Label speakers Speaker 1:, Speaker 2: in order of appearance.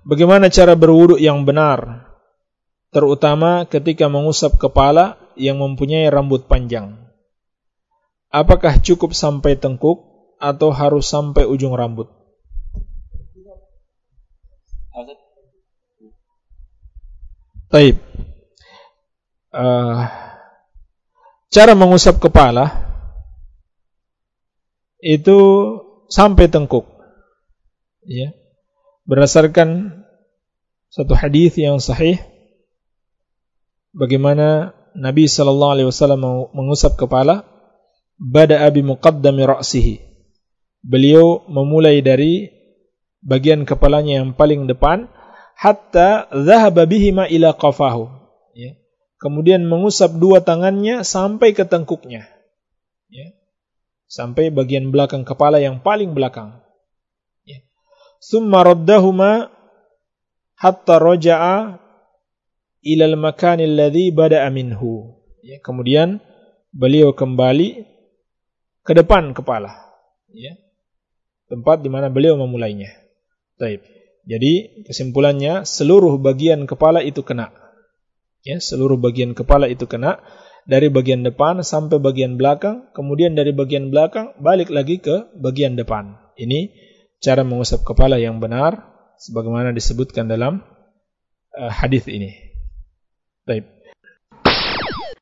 Speaker 1: Bagaimana cara berwuduk yang benar? Terutama ketika mengusap kepala yang mempunyai rambut panjang. Apakah cukup sampai tengkuk atau harus sampai ujung rambut? Taib. Uh, cara mengusap kepala itu sampai tengkuk. Ya. Berdasarkan satu hadis yang sahih bagaimana Nabi sallallahu alaihi wasallam mengusap kepala bada abi muqaddami ra'sihi. Beliau memulai dari bagian kepalanya yang paling depan hatta dhahaba bihima ila qafahu. Ya. kemudian mengusap dua tangannya sampai ke tengkuknya. Ya. sampai bagian belakang kepala yang paling belakang Thumma raddahuma hatta raja'a ila al-makan alladhi bada'a minhu. Ya, kemudian beliau kembali ke depan kepala. Ya. Tempat di mana beliau memulainya. Taib. Jadi kesimpulannya seluruh bagian kepala itu kena. Ya, seluruh bagian kepala itu kena dari bagian depan sampai bagian belakang, kemudian dari bagian belakang balik lagi ke bagian depan. Ini cara mengusap kepala yang benar sebagaimana disebutkan dalam uh, hadis ini. Baik.